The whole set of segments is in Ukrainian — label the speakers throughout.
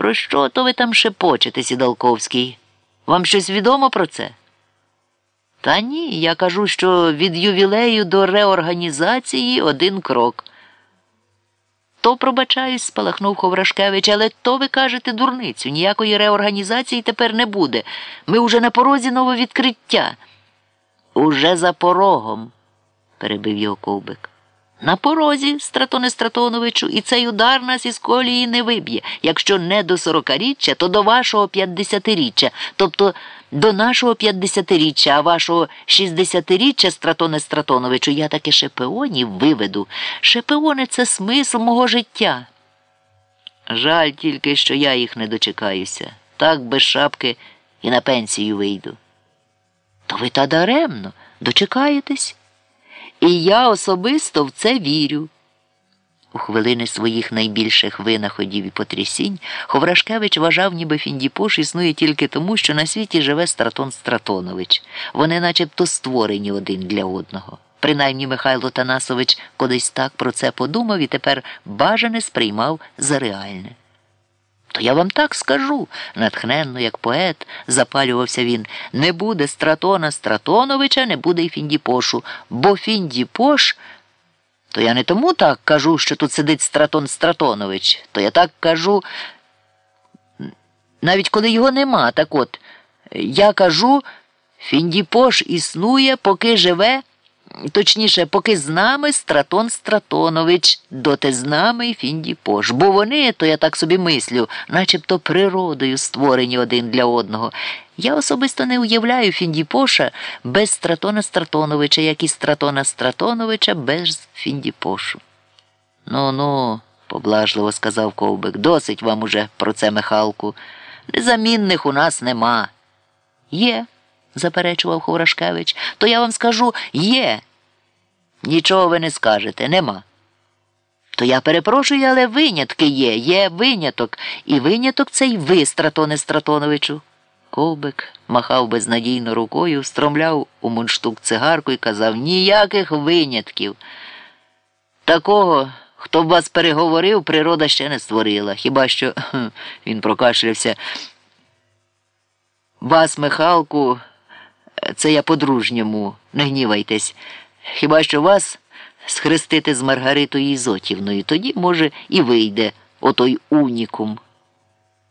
Speaker 1: Про що то ви там шепочете, Сідалковський? Вам щось відомо про це? Та ні, я кажу, що від ювілею до реорганізації один крок. То пробачаюсь, спалахнув Ховрашкевич, але то ви кажете дурницю. Ніякої реорганізації тепер не буде. Ми уже на порозі нововідкриття. Уже за порогом, перебив його ковбик. На порозі, Стратоне Стратоновичу, і цей удар нас із колії не виб'є. Якщо не до сорокаріччя, то до вашого п'ятдесятиріччя, тобто до нашого п'ятдесятиріччя, а вашого шістдесятиріччя, Стратоне Стратоновичу, я таки шепеонів виведу. Шепеони це смисл мого життя. Жаль тільки, що я їх не дочекаюся. Так без шапки і на пенсію вийду. То ви та даремно дочекаєтесь? І я особисто в це вірю. У хвилини своїх найбільших винаходів і потрясінь Ховрашкевич вважав, ніби Фіндіпош існує тільки тому, що на світі живе Стратон Стратонович. Вони начебто створені один для одного. Принаймні Михайло Танасович колись так про це подумав і тепер бажане сприймав за реальне. То я вам так скажу, натхненно, як поет, запалювався він, не буде стратона Стратоновича, не буде й Фіндіпошу, бо Фіндіпош. То я не тому так кажу, що тут сидить Стратон Стратонович, то я так кажу, навіть коли його нема, так от, я кажу, Фіндіпош існує, поки живе. Точніше, поки з нами Стратон Стратонович, доти з нами й Фіндіпош. Бо вони, то я так собі мислю, начебто природою створені один для одного. Я особисто не уявляю Фіндіпоша без Стратона Стратоновича, як і Стратона Стратоновича без Фіндіпошу. Ну ну, поблажливо сказав ковбик, досить вам уже про це Михалку. Незамінних у нас нема. Є заперечував Ховрашкевич, то я вам скажу є. Нічого ви не скажете, нема. То я перепрошую, але винятки є, є виняток, і виняток цей ви, Стратоне Стратоновичу. Ковбик махав безнадійно рукою, стромляв у мундштук цигарку і казав ніяких винятків. Такого, хто б вас переговорив, природа ще не створила. Хіба що він прокашлявся. Вас, Михалку. Це я по-дружньому, не гнівайтесь. Хіба що вас схрестити з Маргаритою Ізотівною, тоді, може, і вийде отой унікум.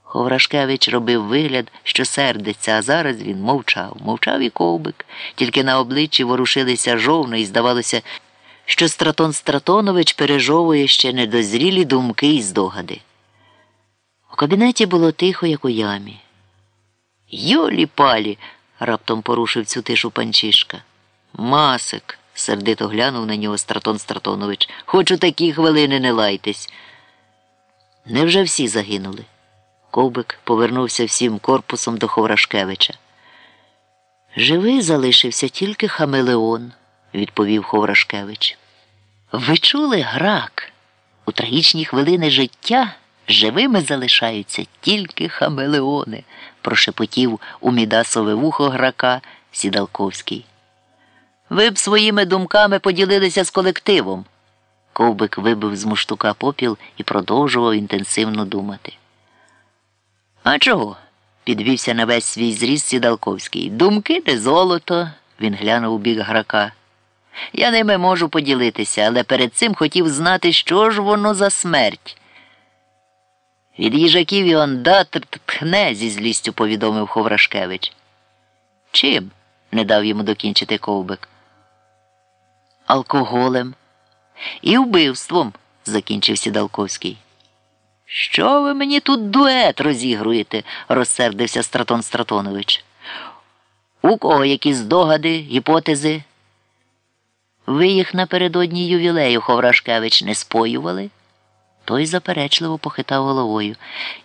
Speaker 1: Ховрашкевич робив вигляд, що сердиться, а зараз він мовчав. Мовчав і ковбик, тільки на обличчі ворушилися жовно, і здавалося, що Стратон Стратонович пережовує ще недозрілі думки і здогади. У кабінеті було тихо, як у ямі. Йолі палі раптом порушив цю тишу панчишка. Масик, сердито глянув на нього Стратон Стратонович. Хоч у такі хвилини не лайтесь. Невже всі загинули? Ковбик повернувся всім корпусом до Ховрашкевича. Живий залишився тільки Хамелеон, відповів Ховрашкевич. Ви чули грак? У трагічні хвилини життя живими залишаються тільки хамелеони прошепотів у Мідасове вухо грака Сідалковський. Ви б своїми думками поділилися з колективом. Ковбик вибив з муштука попіл і продовжував інтенсивно думати. А чого? підвівся на весь свій зріст Сідалковський. Думки не золото, він глянув у бік грака. Я ними можу поділитися, але перед цим хотів знати, що ж воно за смерть. Від їжаків і ондатр тхне, зі злістю повідомив Ховрашкевич. Чим? не дав йому докінчити ковбик. Алкоголем і вбивством, закінчив Сідалковський. Що ви мені тут дует розігруєте? розсердився Стратон Стратонович. У кого якісь здогади, гіпотези? Ви їх напередодні ювілею, Ховрашкевич, не споювали? Той заперечливо похитав головою.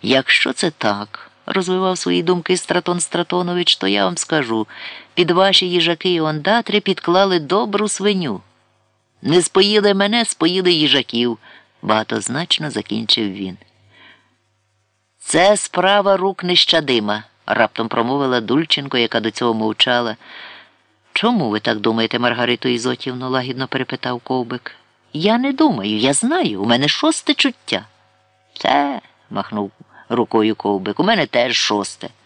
Speaker 1: Якщо це так, розвивав свої думки Стратон Стратонович, то я вам скажу під ваші їжаки і ондатри підклали добру свиню. Не споїли мене, споїли їжаків, багатозначно закінчив він. Це справа рук нещадима, раптом промовила Дульченко, яка до цього мовчала. Чому ви так думаєте, Маргарито Ізотівно? лагідно перепитав ковбик. Я не думаю, я знаю, у мене шосте чуття. Це, махнув рукою ковбик. У мене теж шосте.